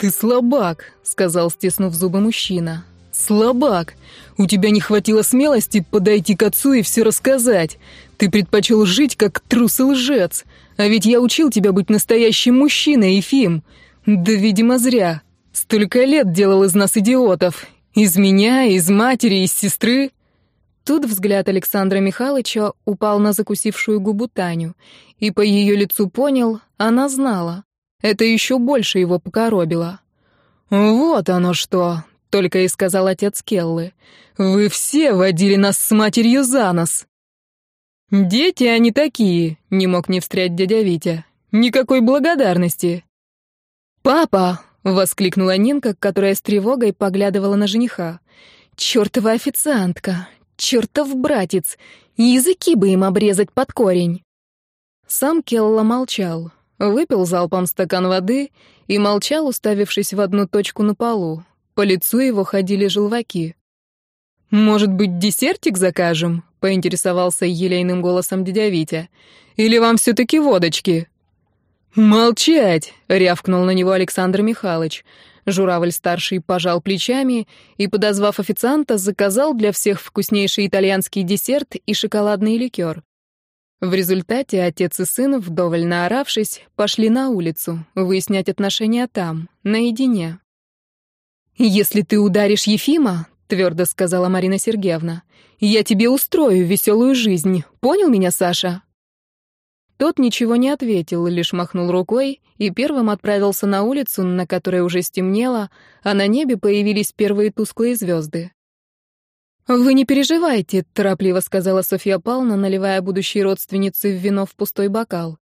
«Ты слабак», — сказал, стиснув зубы мужчина. «Слабак! У тебя не хватило смелости подойти к отцу и все рассказать. Ты предпочел жить, как трус и лжец. А ведь я учил тебя быть настоящим мужчиной, Ефим. Да, видимо, зря. Столько лет делал из нас идиотов. Из меня, из матери, из сестры». Тут взгляд Александра Михайловича упал на закусившую губу Таню, и по ее лицу понял, она знала. Это еще больше его покоробило. «Вот оно что!» — только и сказал отец Келлы. «Вы все водили нас с матерью за нос!» «Дети они такие!» — не мог не встрять дядя Витя. «Никакой благодарности!» «Папа!» — воскликнула Нинка, которая с тревогой поглядывала на жениха. «Чёртова официантка! Чёртов братец! Языки бы им обрезать под корень!» Сам Келла молчал. Выпил залпом стакан воды и молчал, уставившись в одну точку на полу. По лицу его ходили желваки. «Может быть, десертик закажем?» — поинтересовался елейным голосом дядя Витя. «Или вам все-таки водочки?» «Молчать!» — рявкнул на него Александр Михайлович. Журавль-старший пожал плечами и, подозвав официанта, заказал для всех вкуснейший итальянский десерт и шоколадный ликер. В результате отец и сын, вдоволь наоравшись, пошли на улицу, выяснять отношения там, наедине. «Если ты ударишь Ефима, — твердо сказала Марина Сергеевна, — я тебе устрою веселую жизнь. Понял меня, Саша?» Тот ничего не ответил, лишь махнул рукой и первым отправился на улицу, на которой уже стемнело, а на небе появились первые тусклые звезды. «Вы не переживайте», — торопливо сказала Софья Павловна, наливая будущей родственнице вино в пустой бокал.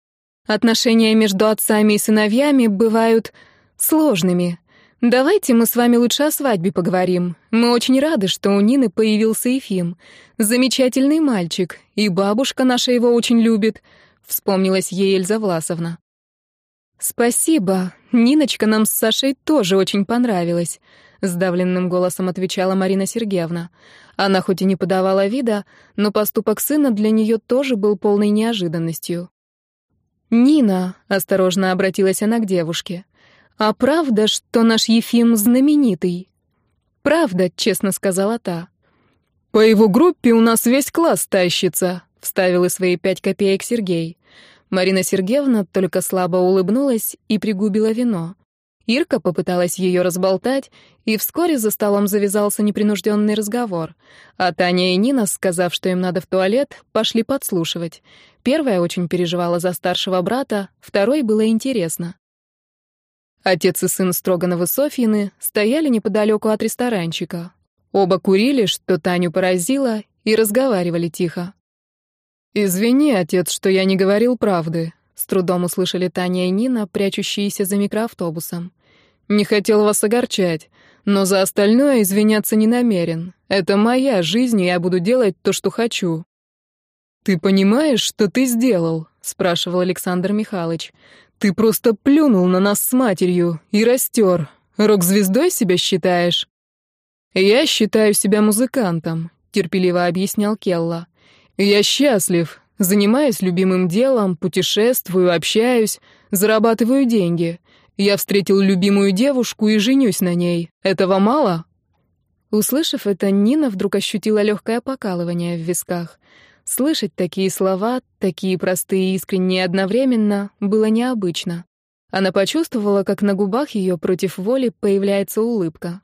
«Отношения между отцами и сыновьями бывают сложными. Давайте мы с вами лучше о свадьбе поговорим. Мы очень рады, что у Нины появился Ефим. Замечательный мальчик, и бабушка наша его очень любит», — вспомнилась ей Эльза Власовна. «Спасибо. Ниночка нам с Сашей тоже очень понравилась», — сдавленным голосом отвечала Марина Сергеевна. Она хоть и не подавала вида, но поступок сына для нее тоже был полной неожиданностью. «Нина», — осторожно обратилась она к девушке, — «а правда, что наш Ефим знаменитый?» «Правда», — честно сказала та. «По его группе у нас весь класс тащится», — вставил и свои пять копеек Сергей. Марина Сергеевна только слабо улыбнулась и пригубила вино. Ирка попыталась ее разболтать, и вскоре за столом завязался непринужденный разговор. А Таня и Нина, сказав, что им надо в туалет, пошли подслушивать. Первая очень переживала за старшего брата, второй было интересно. Отец и сын Строгановы Софьины стояли неподалеку от ресторанчика. Оба курили, что Таню поразило, и разговаривали тихо. «Извини, отец, что я не говорил правды», с трудом услышали Таня и Нина, прячущиеся за микроавтобусом. «Не хотел вас огорчать, но за остальное извиняться не намерен. Это моя жизнь, и я буду делать то, что хочу». «Ты понимаешь, что ты сделал?» — спрашивал Александр Михайлович. «Ты просто плюнул на нас с матерью и растер. Рок-звездой себя считаешь?» «Я считаю себя музыкантом», — терпеливо объяснял Келла. «Я счастлив, Занимаюсь любимым делом, путешествую, общаюсь, зарабатываю деньги. Я встретил любимую девушку и женюсь на ней. Этого мало?» Услышав это, Нина вдруг ощутила легкое покалывание в висках. Слышать такие слова, такие простые и искренние одновременно, было необычно. Она почувствовала, как на губах ее против воли появляется улыбка.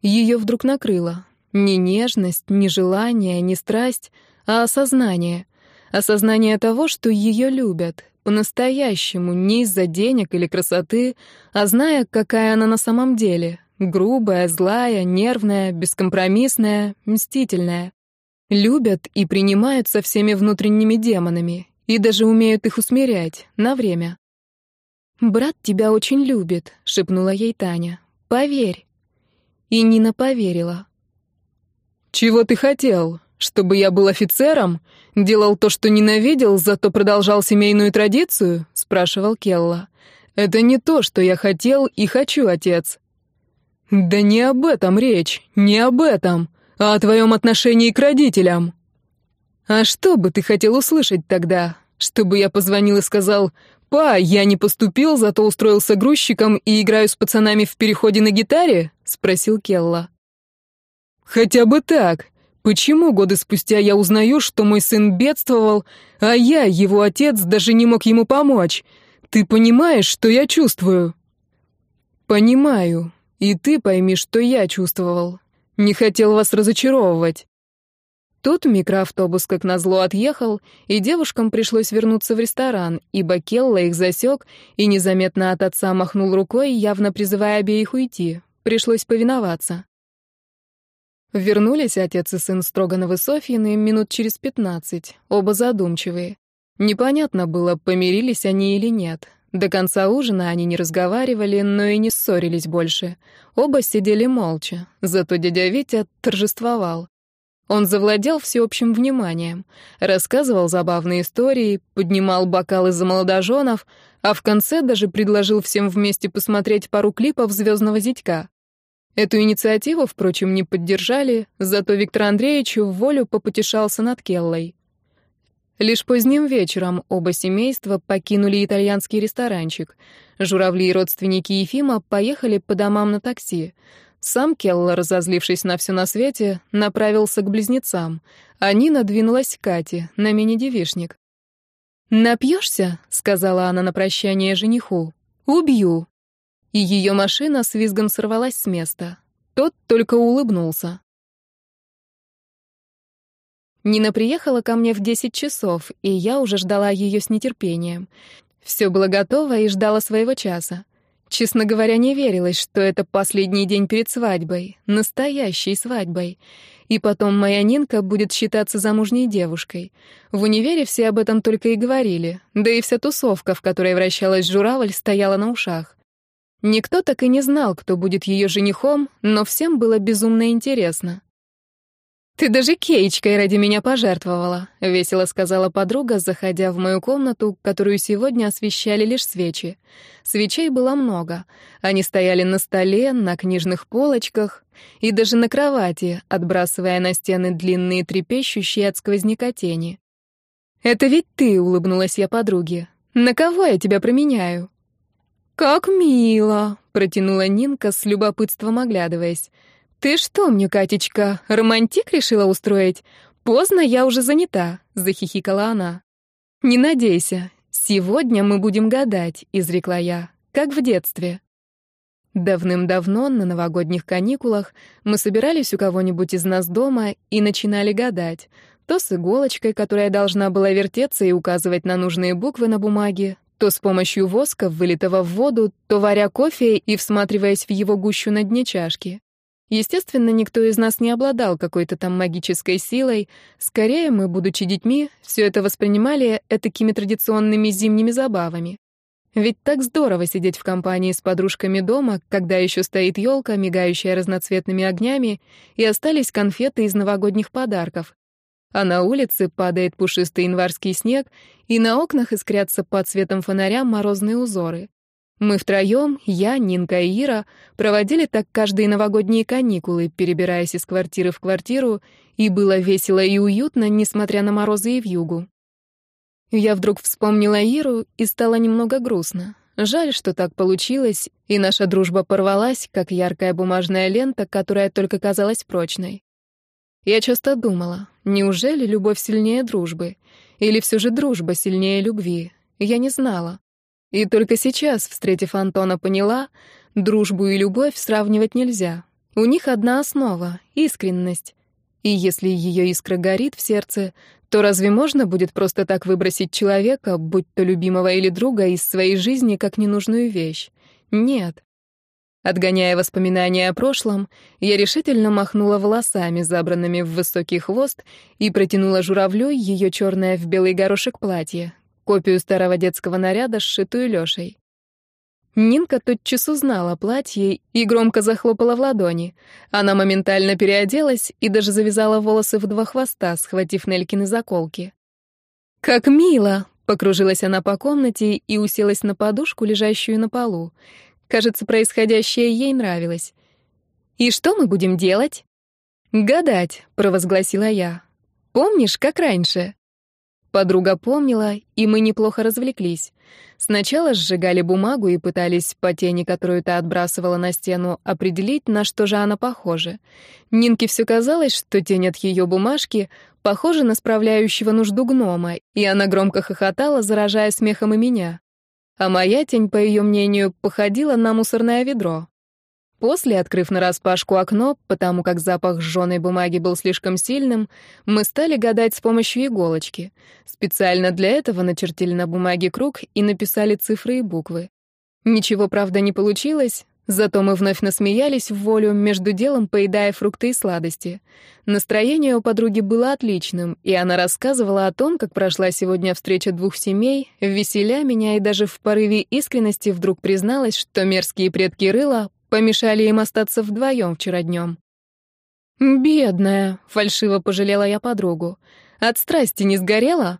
Ее вдруг накрыло. Ни нежность, ни желание, ни страсть, а осознание — Осознание того, что ее любят, по-настоящему, не из-за денег или красоты, а зная, какая она на самом деле. Грубая, злая, нервная, бескомпромиссная, мстительная. Любят и принимают со всеми внутренними демонами, и даже умеют их усмирять, на время. «Брат тебя очень любит», — шепнула ей Таня. «Поверь». И Нина поверила. «Чего ты хотел? Чтобы я был офицером? Делал то, что ненавидел, зато продолжал семейную традицию?» — спрашивал Келла. «Это не то, что я хотел и хочу, отец». «Да не об этом речь, не об этом, а о твоем отношении к родителям». «А что бы ты хотел услышать тогда? Чтобы я позвонил и сказал, «Па, я не поступил, зато устроился грузчиком и играю с пацанами в переходе на гитаре?» — спросил Келла. «Хотя бы так. Почему годы спустя я узнаю, что мой сын бедствовал, а я, его отец, даже не мог ему помочь? Ты понимаешь, что я чувствую?» «Понимаю. И ты пойми, что я чувствовал. Не хотел вас разочаровывать». Тут микроавтобус, как назло, отъехал, и девушкам пришлось вернуться в ресторан, ибо Келла их засек и незаметно от отца махнул рукой, явно призывая обеих уйти. Пришлось повиноваться. Вернулись отец и сын Строгановы Софьины минут через пятнадцать, оба задумчивые. Непонятно было, помирились они или нет. До конца ужина они не разговаривали, но и не ссорились больше. Оба сидели молча, зато дядя Витя торжествовал. Он завладел всеобщим вниманием, рассказывал забавные истории, поднимал бокалы за молодоженов, а в конце даже предложил всем вместе посмотреть пару клипов «Звездного зятька». Эту инициативу, впрочем, не поддержали, зато Виктор Андреевич в волю попутешался над Келлой. Лишь поздним вечером оба семейства покинули итальянский ресторанчик. Журавли и родственники Ефима поехали по домам на такси. Сам Келла, разозлившись на все на свете, направился к близнецам, а Нина к Кате, на мини-девишник. «Напьешься?» — сказала она на прощание жениху. «Убью» и ее машина с визгом сорвалась с места. Тот только улыбнулся. Нина приехала ко мне в 10 часов, и я уже ждала ее с нетерпением. Все было готово и ждала своего часа. Честно говоря, не верилось, что это последний день перед свадьбой, настоящей свадьбой. И потом моя Нинка будет считаться замужней девушкой. В универе все об этом только и говорили, да и вся тусовка, в которой вращалась журавль, стояла на ушах. Никто так и не знал, кто будет ее женихом, но всем было безумно интересно. «Ты даже кейчкой ради меня пожертвовала», — весело сказала подруга, заходя в мою комнату, которую сегодня освещали лишь свечи. Свечей было много. Они стояли на столе, на книжных полочках и даже на кровати, отбрасывая на стены длинные трепещущие от сквозняка тени. «Это ведь ты», — улыбнулась я подруге. «На кого я тебя променяю?» «Как мило!» — протянула Нинка с любопытством оглядываясь. «Ты что мне, Катечка, романтик решила устроить? Поздно, я уже занята», — захихикала она. «Не надейся. Сегодня мы будем гадать», — изрекла я, — «как в детстве». Давным-давно, на новогодних каникулах, мы собирались у кого-нибудь из нас дома и начинали гадать. То с иголочкой, которая должна была вертеться и указывать на нужные буквы на бумаге, то с помощью воска, вылитого в воду, то варя кофе и всматриваясь в его гущу на дне чашки. Естественно, никто из нас не обладал какой-то там магической силой. Скорее, мы, будучи детьми, все это воспринимали этакими традиционными зимними забавами. Ведь так здорово сидеть в компании с подружками дома, когда еще стоит елка, мигающая разноцветными огнями, и остались конфеты из новогодних подарков а на улице падает пушистый январский снег, и на окнах искрятся под светом фонаря морозные узоры. Мы втроем, я, Нинка и Ира, проводили так каждые новогодние каникулы, перебираясь из квартиры в квартиру, и было весело и уютно, несмотря на морозы и вьюгу. Я вдруг вспомнила Иру и стало немного грустно. Жаль, что так получилось, и наша дружба порвалась, как яркая бумажная лента, которая только казалась прочной. Я часто думала, неужели любовь сильнее дружбы? Или все же дружба сильнее любви? Я не знала. И только сейчас, встретив Антона, поняла, дружбу и любовь сравнивать нельзя. У них одна основа — искренность. И если ее искра горит в сердце, то разве можно будет просто так выбросить человека, будь то любимого или друга, из своей жизни как ненужную вещь? Нет. Отгоняя воспоминания о прошлом, я решительно махнула волосами, забранными в высокий хвост, и протянула журавлю ее черное в белый горошек платье, копию старого детского наряда, сшитую Лешей. Нинка тотчас узнала платье и громко захлопала в ладони. Она моментально переоделась и даже завязала волосы в два хвоста, схватив Нелькины заколки. «Как мило!» — покружилась она по комнате и уселась на подушку, лежащую на полу. Кажется, происходящее ей нравилось. «И что мы будем делать?» «Гадать», — провозгласила я. «Помнишь, как раньше?» Подруга помнила, и мы неплохо развлеклись. Сначала сжигали бумагу и пытались по тени, которую та отбрасывала на стену, определить, на что же она похожа. Нинке все казалось, что тень от ее бумажки похожа на справляющего нужду гнома, и она громко хохотала, заражая смехом и меня. А моя тень, по ее мнению, походила на мусорное ведро. После, открыв нараспашку окно, потому как запах сжёной бумаги был слишком сильным, мы стали гадать с помощью иголочки. Специально для этого начертили на бумаге круг и написали цифры и буквы. Ничего, правда, не получилось, зато мы вновь насмеялись в волю, между делом поедая фрукты и сладости. Настроение у подруги было отличным, и она рассказывала о том, как прошла сегодня встреча двух семей, веселя меня и даже в порыве искренности вдруг призналась, что мерзкие предки рыла Помешали им остаться вдвоем вчера днем. «Бедная», — фальшиво пожалела я подругу. «От страсти не сгорела?»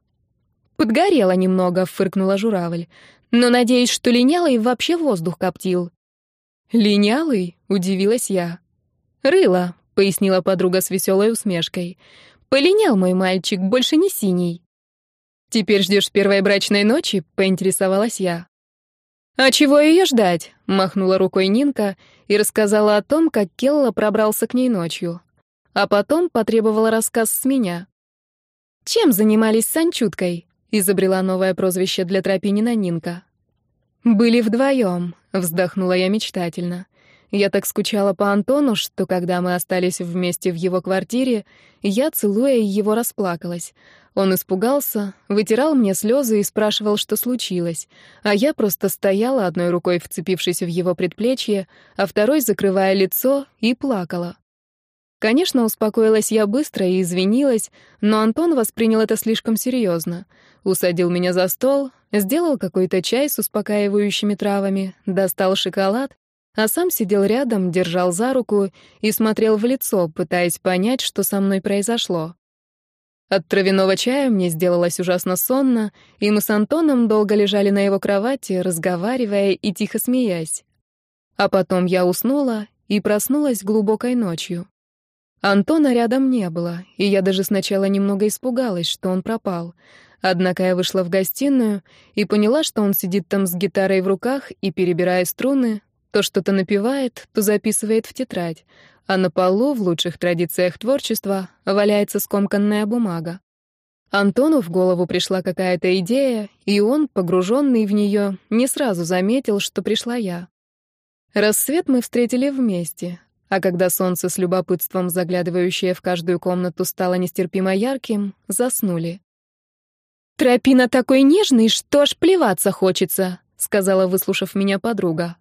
«Подгорела немного», — фыркнула журавль. «Но надеюсь, что линялый вообще воздух коптил». «Линялый?» — удивилась я. «Рыло», — пояснила подруга с веселой усмешкой. «Полинял мой мальчик, больше не синий». «Теперь ждешь первой брачной ночи?» — поинтересовалась я. «А чего ее ждать?» — махнула рукой Нинка и рассказала о том, как Келла пробрался к ней ночью. А потом потребовала рассказ с меня. «Чем занимались с Анчуткой?» — изобрела новое прозвище для Тропинина Нинка. «Были вдвоем», — вздохнула я мечтательно. Я так скучала по Антону, что когда мы остались вместе в его квартире, я, целуя его, расплакалась. Он испугался, вытирал мне слезы и спрашивал, что случилось, а я просто стояла, одной рукой вцепившись в его предплечье, а второй закрывая лицо, и плакала. Конечно, успокоилась я быстро и извинилась, но Антон воспринял это слишком серьезно. Усадил меня за стол, сделал какой-то чай с успокаивающими травами, достал шоколад, а сам сидел рядом, держал за руку и смотрел в лицо, пытаясь понять, что со мной произошло. От травяного чая мне сделалось ужасно сонно, и мы с Антоном долго лежали на его кровати, разговаривая и тихо смеясь. А потом я уснула и проснулась глубокой ночью. Антона рядом не было, и я даже сначала немного испугалась, что он пропал. Однако я вышла в гостиную и поняла, что он сидит там с гитарой в руках и, перебирая струны, то что-то напевает, то записывает в тетрадь, а на полу, в лучших традициях творчества, валяется скомканная бумага. Антону в голову пришла какая-то идея, и он, погруженный в нее, не сразу заметил, что пришла я. Рассвет мы встретили вместе, а когда солнце с любопытством, заглядывающее в каждую комнату, стало нестерпимо ярким, заснули. «Тропина такой нежный, что аж плеваться хочется», — сказала, выслушав меня подруга.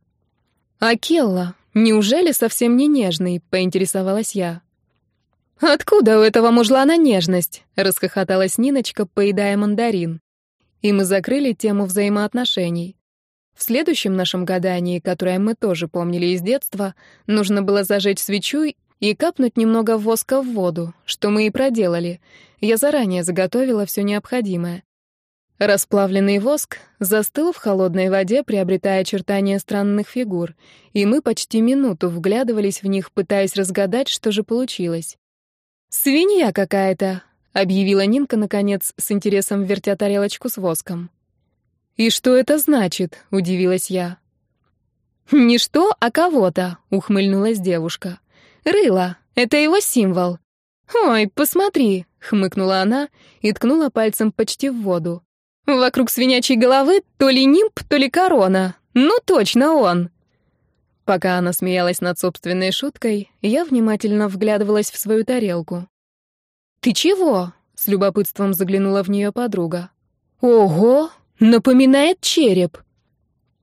«А Келла, неужели совсем не нежный?» — поинтересовалась я. «Откуда у этого мужлана нежность?» — расхохоталась Ниночка, поедая мандарин. И мы закрыли тему взаимоотношений. В следующем нашем гадании, которое мы тоже помнили из детства, нужно было зажечь свечу и капнуть немного воска в воду, что мы и проделали. Я заранее заготовила все необходимое. Расплавленный воск застыл в холодной воде, приобретая очертания странных фигур, и мы почти минуту вглядывались в них, пытаясь разгадать, что же получилось. «Свинья какая-то», — объявила Нинка, наконец, с интересом вертя тарелочку с воском. «И что это значит?» — удивилась я. «Не что, а кого-то», — ухмыльнулась девушка. «Рыло — это его символ». «Ой, посмотри», — хмыкнула она и ткнула пальцем почти в воду. Вокруг свинячьей головы то ли нимб, то ли корона. Ну, точно он. Пока она смеялась над собственной шуткой, я внимательно вглядывалась в свою тарелку. «Ты чего?» — с любопытством заглянула в нее подруга. «Ого! Напоминает череп!»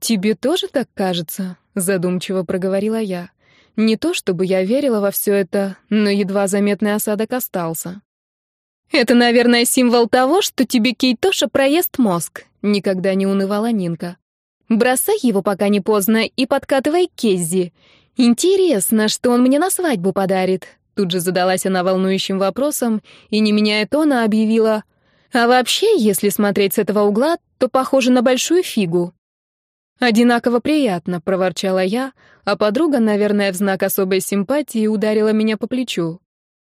«Тебе тоже так кажется?» — задумчиво проговорила я. Не то чтобы я верила во все это, но едва заметный осадок остался. «Это, наверное, символ того, что тебе Кейтоша проест мозг», — никогда не унывала Нинка. «Бросай его, пока не поздно, и подкатывай к Кеззи. Интересно, что он мне на свадьбу подарит?» Тут же задалась она волнующим вопросом и, не меняя тона, объявила «А вообще, если смотреть с этого угла, то похоже на большую фигу». «Одинаково приятно», — проворчала я, а подруга, наверное, в знак особой симпатии ударила меня по плечу.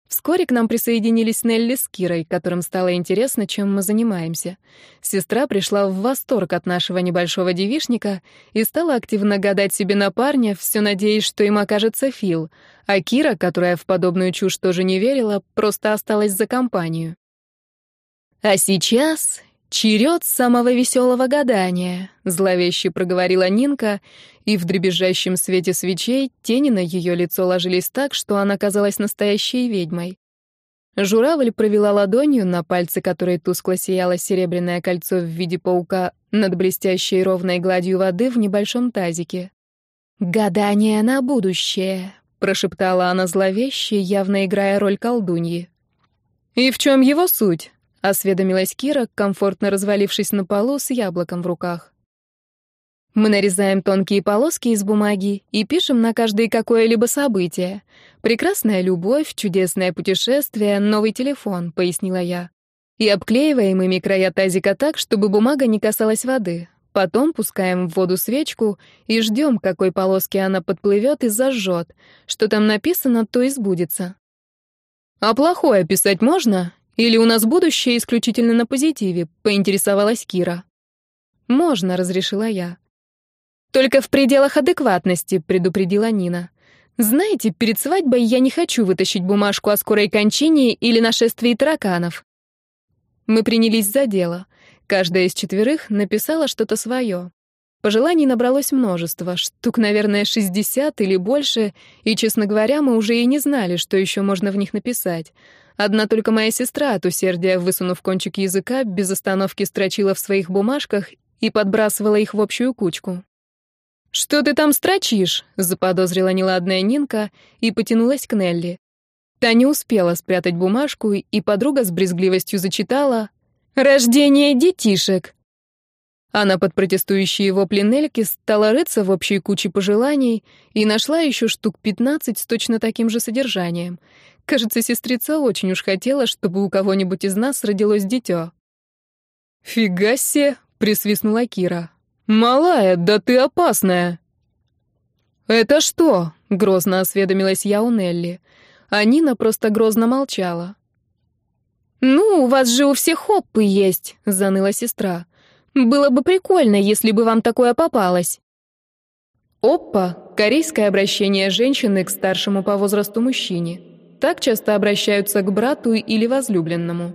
Вскоре к нам присоединились Нелли с Кирой, которым стало интересно, чем мы занимаемся. Сестра пришла в восторг от нашего небольшого девишника и стала активно гадать себе на парня, все надеясь, что им окажется Фил, а Кира, которая в подобную чушь тоже не верила, просто осталась за компанию. А сейчас черед самого веселого гадания, зловеще проговорила Нинка, и в дребезжащем свете свечей тени на ее лицо ложились так, что она казалась настоящей ведьмой. Журавль провела ладонью, на пальце которой тускло сияло серебряное кольцо в виде паука над блестящей ровной гладью воды в небольшом тазике. «Гадание на будущее», — прошептала она зловеще, явно играя роль колдуньи. «И в чем его суть?» — осведомилась Кира, комфортно развалившись на полу с яблоком в руках. Мы нарезаем тонкие полоски из бумаги и пишем на каждое какое-либо событие. Прекрасная любовь, чудесное путешествие, новый телефон, пояснила я. И обклеиваем ими края тазика так, чтобы бумага не касалась воды. Потом пускаем в воду свечку и ждем, какой полоски она подплывет и зажжет. Что там написано, то и сбудется. А плохое писать можно? Или у нас будущее исключительно на позитиве? Поинтересовалась Кира. Можно, разрешила я. «Только в пределах адекватности», — предупредила Нина. «Знаете, перед свадьбой я не хочу вытащить бумажку о скорой кончине или нашествии тараканов». Мы принялись за дело. Каждая из четверых написала что-то свое. Пожеланий набралось множество, штук, наверное, 60 или больше, и, честно говоря, мы уже и не знали, что еще можно в них написать. Одна только моя сестра от усердия, высунув кончик языка, без остановки строчила в своих бумажках и подбрасывала их в общую кучку. «Что ты там строчишь?» — заподозрила неладная Нинка и потянулась к Нелли. Та не успела спрятать бумажку, и подруга с брезгливостью зачитала «Рождение детишек». Она под протестующие вопли Нельки стала рыться в общей куче пожеланий и нашла еще штук пятнадцать с точно таким же содержанием. Кажется, сестрица очень уж хотела, чтобы у кого-нибудь из нас родилось дитё. «Фига себе!» — присвистнула Кира. «Малая, да ты опасная!» «Это что?» — грозно осведомилась я у Нелли. А Нина просто грозно молчала. «Ну, у вас же у всех оппы есть», — заныла сестра. «Было бы прикольно, если бы вам такое попалось». Оппа — корейское обращение женщины к старшему по возрасту мужчине. Так часто обращаются к брату или возлюбленному.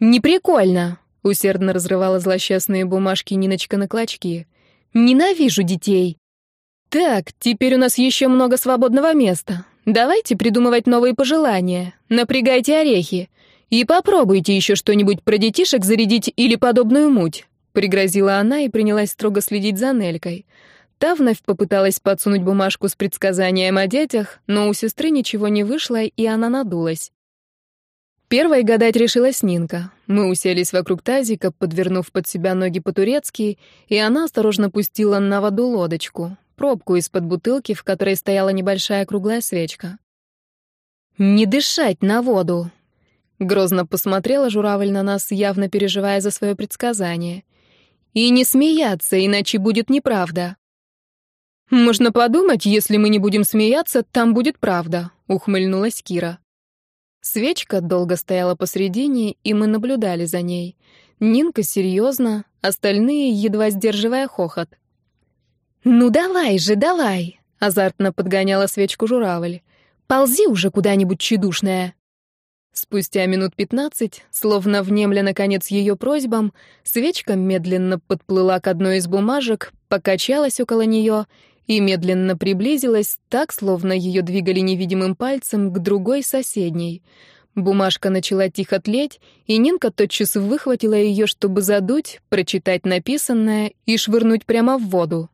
«Не прикольно», Усердно разрывала злосчастные бумажки Ниночка на клочки. «Ненавижу детей!» «Так, теперь у нас еще много свободного места. Давайте придумывать новые пожелания. Напрягайте орехи. И попробуйте еще что-нибудь про детишек зарядить или подобную муть», — пригрозила она и принялась строго следить за Нелькой. Та вновь попыталась подсунуть бумажку с предсказанием о детях, но у сестры ничего не вышло, и она надулась. Первой гадать решилась Нинка. Мы уселись вокруг тазика, подвернув под себя ноги по-турецки, и она осторожно пустила на воду лодочку, пробку из-под бутылки, в которой стояла небольшая круглая свечка. «Не дышать на воду!» Грозно посмотрела журавль на нас, явно переживая за свое предсказание. «И не смеяться, иначе будет неправда». «Можно подумать, если мы не будем смеяться, там будет правда», — ухмыльнулась Кира. Свечка долго стояла посредине, и мы наблюдали за ней. Нинка серьезно, остальные едва сдерживая хохот. «Ну давай же, давай!» — азартно подгоняла свечку журавль. «Ползи уже куда-нибудь чудушная!» Спустя минут пятнадцать, словно внемля наконец ее просьбам, свечка медленно подплыла к одной из бумажек, покачалась около нее и медленно приблизилась, так, словно ее двигали невидимым пальцем к другой соседней. Бумажка начала тихо тлеть, и Нинка тотчас выхватила ее, чтобы задуть, прочитать написанное и швырнуть прямо в воду.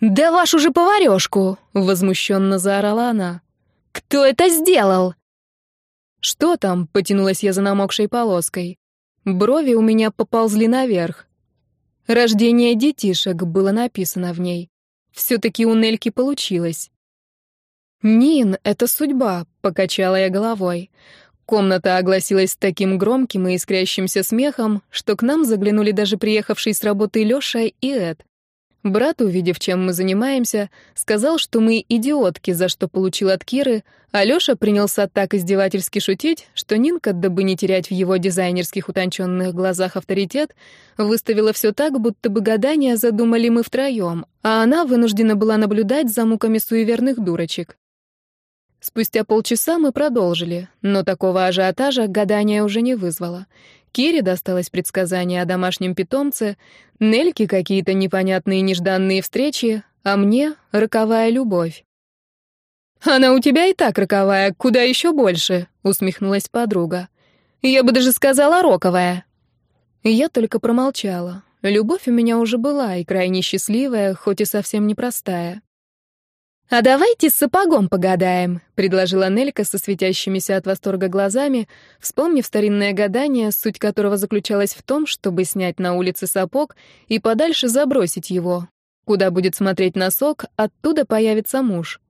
«Да вашу же поварешку!» — возмущенно заорала она. «Кто это сделал?» «Что там?» — потянулась я за намокшей полоской. Брови у меня поползли наверх. «Рождение детишек» было написано в ней. Все-таки у Нельки получилось. «Нин, это судьба», — покачала я головой. Комната огласилась таким громким и искрящимся смехом, что к нам заглянули даже приехавший с работы Лёша и Эд. Брат, увидев, чем мы занимаемся, сказал, что мы идиотки, за что получил от Киры, а Лёша принялся так издевательски шутить, что Нинка, дабы не терять в его дизайнерских утонченных глазах авторитет, выставила все так, будто бы гадания задумали мы втроем, а она вынуждена была наблюдать за муками суеверных дурочек. Спустя полчаса мы продолжили, но такого ажиотажа гадание уже не вызвало. Кире досталось предсказание о домашнем питомце, Нельке какие-то непонятные нежданные встречи, а мне — роковая любовь. «Она у тебя и так роковая, куда еще больше», — усмехнулась подруга. «Я бы даже сказала роковая». Я только промолчала. Любовь у меня уже была и крайне счастливая, хоть и совсем непростая. «А давайте с сапогом погадаем», — предложила Нелька со светящимися от восторга глазами, вспомнив старинное гадание, суть которого заключалась в том, чтобы снять на улице сапог и подальше забросить его. Куда будет смотреть носок, оттуда появится муж.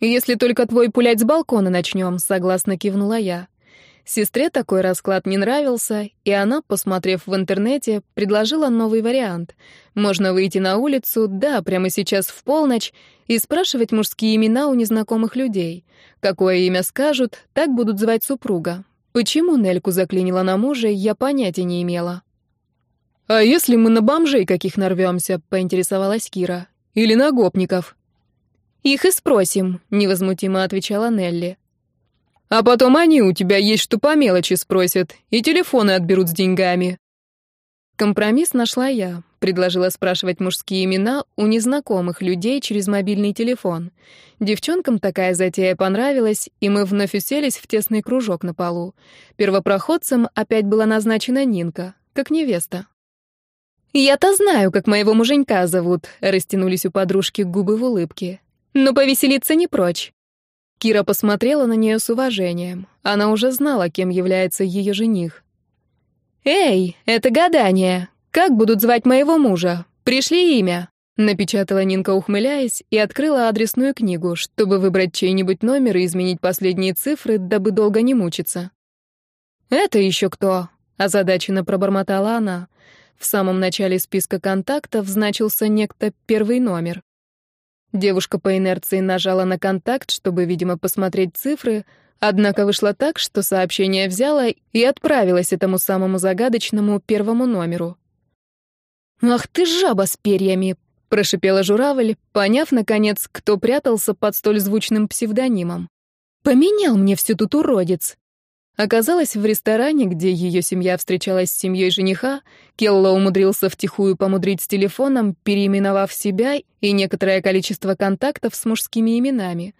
«Если только твой пулять с балкона начнем», — согласно кивнула я. Сестре такой расклад не нравился, и она, посмотрев в интернете, предложила новый вариант. Можно выйти на улицу, да, прямо сейчас в полночь, и спрашивать мужские имена у незнакомых людей. Какое имя скажут, так будут звать супруга. Почему Нельку заклинила на мужа, я понятия не имела. «А если мы на бомжей каких нарвемся?» — поинтересовалась Кира. «Или на гопников?» «Их и спросим», — невозмутимо отвечала Нелли. А потом они у тебя есть что по мелочи спросят, и телефоны отберут с деньгами. Компромисс нашла я. Предложила спрашивать мужские имена у незнакомых людей через мобильный телефон. Девчонкам такая затея понравилась, и мы вновь уселись в тесный кружок на полу. Первопроходцем опять была назначена Нинка, как невеста. «Я-то знаю, как моего муженька зовут», — растянулись у подружки губы в улыбке. «Но повеселиться не прочь. Кира посмотрела на нее с уважением. Она уже знала, кем является ее жених. «Эй, это гадание! Как будут звать моего мужа? Пришли имя!» Напечатала Нинка, ухмыляясь, и открыла адресную книгу, чтобы выбрать чей-нибудь номер и изменить последние цифры, дабы долго не мучиться. «Это еще кто?» — озадаченно пробормотала она. В самом начале списка контактов значился некто первый номер. Девушка по инерции нажала на контакт, чтобы, видимо, посмотреть цифры, однако вышло так, что сообщение взяла и отправилась этому самому загадочному первому номеру. «Ах ты жаба с перьями!» — прошипела журавль, поняв, наконец, кто прятался под столь звучным псевдонимом. «Поменял мне всю тут уродец!» Оказалось, в ресторане, где ее семья встречалась с семьей жениха, Келло умудрился втихую помудрить с телефоном, переименовав себя и некоторое количество контактов с мужскими именами.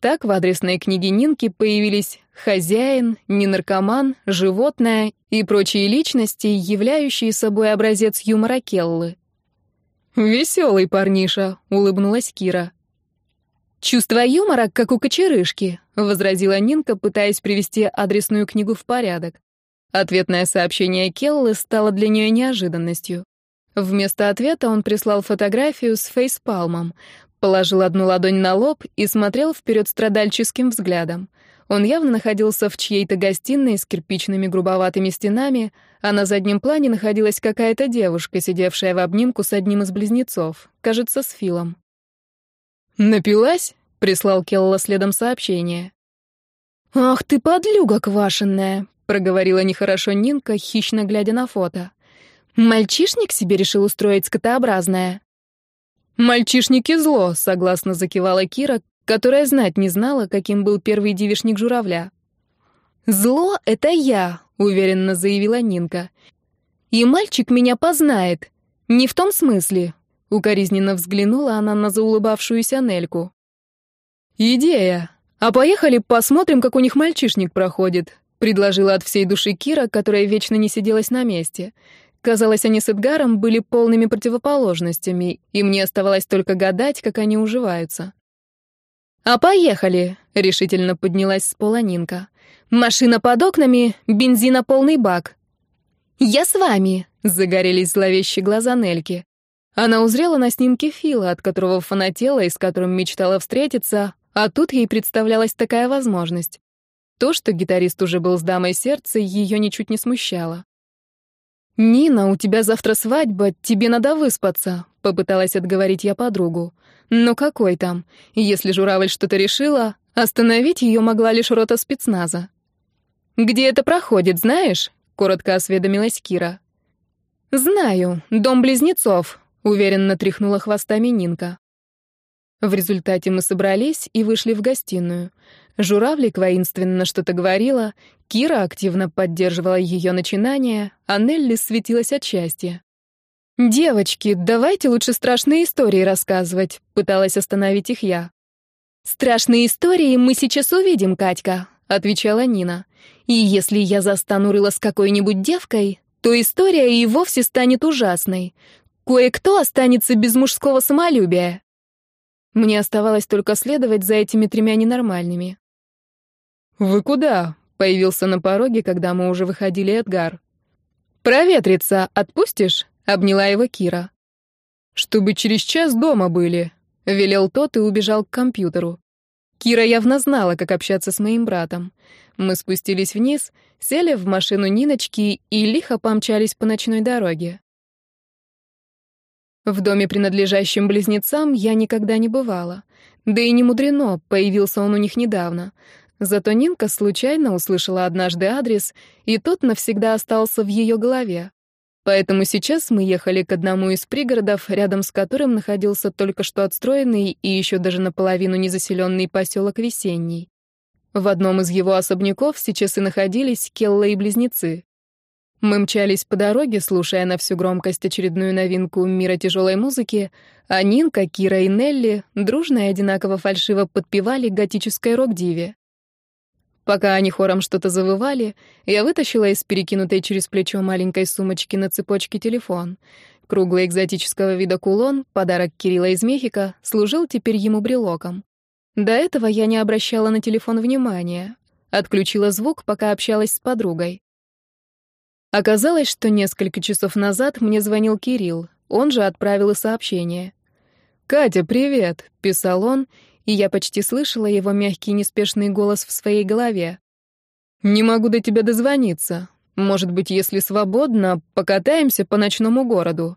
Так в адресной книге Нинки появились хозяин, ненаркоман, животное и прочие личности, являющие собой образец юмора Келлы. «Веселый парниша», — улыбнулась Кира. «Чувство юмора, как у кочерышки», — возразила Нинка, пытаясь привести адресную книгу в порядок. Ответное сообщение Келлы стало для нее неожиданностью. Вместо ответа он прислал фотографию с фейспалмом, положил одну ладонь на лоб и смотрел вперед страдальческим взглядом. Он явно находился в чьей-то гостиной с кирпичными грубоватыми стенами, а на заднем плане находилась какая-то девушка, сидевшая в обнимку с одним из близнецов, кажется, с Филом. «Напилась?» — прислал Келла следом сообщение. «Ах ты, подлюга квашенная!» — проговорила нехорошо Нинка, хищно глядя на фото. «Мальчишник себе решил устроить скотообразное». «Мальчишники зло», — согласно закивала Кира, которая знать не знала, каким был первый девишник журавля. «Зло — это я», — уверенно заявила Нинка. «И мальчик меня познает. Не в том смысле. Укоризненно взглянула она на заулыбавшуюся Нельку. «Идея! А поехали посмотрим, как у них мальчишник проходит», предложила от всей души Кира, которая вечно не сиделась на месте. Казалось, они с Эдгаром были полными противоположностями, и мне оставалось только гадать, как они уживаются. «А поехали!» — решительно поднялась с пола Нинка. «Машина под окнами, бензина полный бак». «Я с вами!» — загорелись зловещие глаза Нельки. Она узрела на снимке Фила, от которого фанатела и с которым мечтала встретиться, а тут ей представлялась такая возможность. То, что гитарист уже был с дамой сердца, ее ничуть не смущало. «Нина, у тебя завтра свадьба, тебе надо выспаться», — попыталась отговорить я подругу. «Но какой там? Если журавль что-то решила, остановить ее могла лишь рота спецназа». «Где это проходит, знаешь?» — коротко осведомилась Кира. «Знаю, дом близнецов», — уверенно тряхнула хвостами Нинка. В результате мы собрались и вышли в гостиную. Журавлик воинственно что-то говорила, Кира активно поддерживала ее начинание, а Нелли светилась от счастья. «Девочки, давайте лучше страшные истории рассказывать», — пыталась остановить их я. «Страшные истории мы сейчас увидим, Катька», — отвечала Нина. «И если я застану рыло с какой-нибудь девкой, то история и вовсе станет ужасной. Кое-кто останется без мужского самолюбия». Мне оставалось только следовать за этими тремя ненормальными. «Вы куда?» — появился на пороге, когда мы уже выходили Эдгар. «Проветриться отпустишь?» — обняла его Кира. «Чтобы через час дома были», — велел тот и убежал к компьютеру. Кира явно знала, как общаться с моим братом. Мы спустились вниз, сели в машину Ниночки и лихо помчались по ночной дороге. В доме, принадлежащем близнецам, я никогда не бывала. Да и не мудрено, появился он у них недавно. Зато Нинка случайно услышала однажды адрес, и тот навсегда остался в ее голове. Поэтому сейчас мы ехали к одному из пригородов, рядом с которым находился только что отстроенный и еще даже наполовину незаселенный поселок Весенний. В одном из его особняков сейчас и находились Келла и близнецы. Мы мчались по дороге, слушая на всю громкость очередную новинку мира тяжелой музыки, а Нинка, Кира и Нелли дружно и одинаково фальшиво подпевали готической рок-диве. Пока они хором что-то завывали, я вытащила из перекинутой через плечо маленькой сумочки на цепочке телефон. Круглый экзотического вида кулон, подарок Кирилла из Мехико, служил теперь ему брелоком. До этого я не обращала на телефон внимания. Отключила звук, пока общалась с подругой. Оказалось, что несколько часов назад мне звонил Кирилл. Он же отправил и сообщение. «Катя, привет!» — писал он, и я почти слышала его мягкий неспешный голос в своей голове. «Не могу до тебя дозвониться. Может быть, если свободно, покатаемся по ночному городу».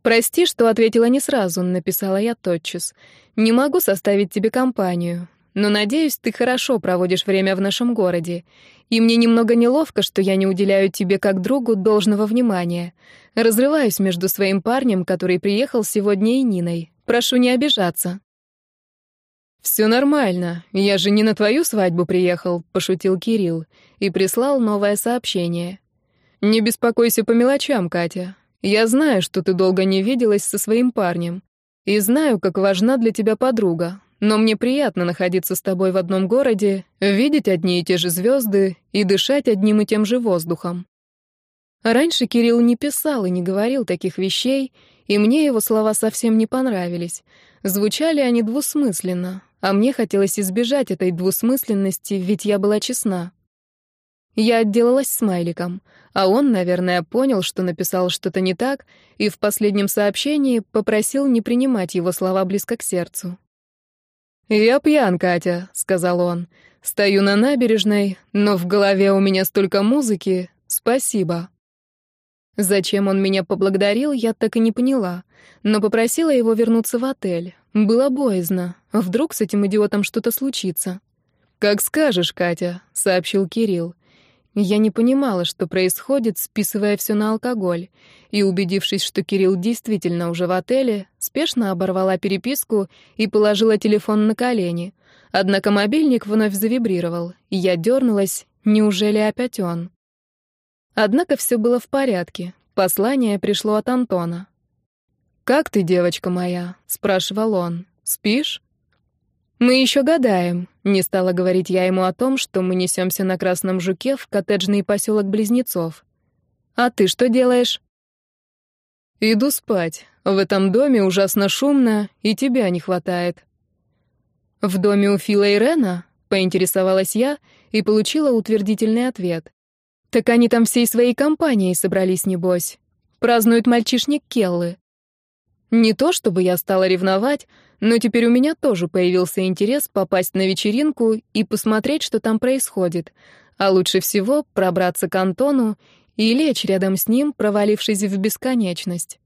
«Прости, что ответила не сразу», — написала я тотчас. «Не могу составить тебе компанию, но, надеюсь, ты хорошо проводишь время в нашем городе. И мне немного неловко, что я не уделяю тебе как другу должного внимания. Разрываюсь между своим парнем, который приехал сегодня, и Ниной. Прошу не обижаться». «Все нормально. Я же не на твою свадьбу приехал», — пошутил Кирилл и прислал новое сообщение. «Не беспокойся по мелочам, Катя. Я знаю, что ты долго не виделась со своим парнем. И знаю, как важна для тебя подруга. Но мне приятно находиться с тобой в одном городе, видеть одни и те же звезды и дышать одним и тем же воздухом». Раньше Кирилл не писал и не говорил таких вещей, и мне его слова совсем не понравились. Звучали они двусмысленно, а мне хотелось избежать этой двусмысленности, ведь я была честна. Я отделалась смайликом, а он, наверное, понял, что написал что-то не так, и в последнем сообщении попросил не принимать его слова близко к сердцу. «Я пьян, Катя», — сказал он. «Стою на набережной, но в голове у меня столько музыки. Спасибо». Зачем он меня поблагодарил, я так и не поняла, но попросила его вернуться в отель. Было боязно. Вдруг с этим идиотом что-то случится. «Как скажешь, Катя», — сообщил Кирилл. Я не понимала, что происходит, списывая все на алкоголь, и, убедившись, что Кирилл действительно уже в отеле, спешно оборвала переписку и положила телефон на колени. Однако мобильник вновь завибрировал, я дернулась, неужели опять он? Однако все было в порядке. Послание пришло от Антона. «Как ты, девочка моя?» — спрашивал он. «Спишь?» «Мы еще гадаем», — не стала говорить я ему о том, что мы несемся на Красном Жуке в коттеджный поселок Близнецов. «А ты что делаешь?» «Иду спать. В этом доме ужасно шумно, и тебя не хватает». «В доме у Фила и Рена?» — поинтересовалась я и получила утвердительный ответ. Так они там всей своей компанией собрались, небось. Празднуют мальчишник Келлы. Не то чтобы я стала ревновать, но теперь у меня тоже появился интерес попасть на вечеринку и посмотреть, что там происходит. А лучше всего пробраться к Антону и лечь рядом с ним, провалившись в бесконечность.